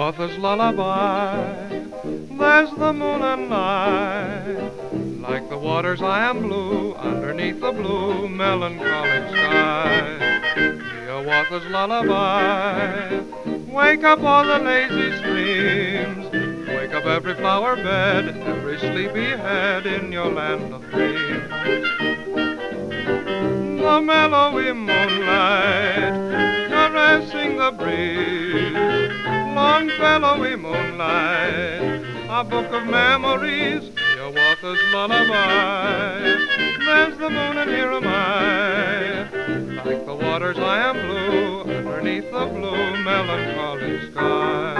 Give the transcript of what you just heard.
Lullaby. There's the moon and night. Like the waters I am blue underneath the blue melancholy sky. Hiawatha's lullaby. Wake up all the lazy streams. Wake up every flower bed, every sleepy head in your land of dreams. The mellowy moonlight caressing the breeze. Longfellowy moonlight, a book of memories, Hiawatha's lullaby. There's the moon and here am I. Like the waters I am blue, underneath the blue melancholy sky.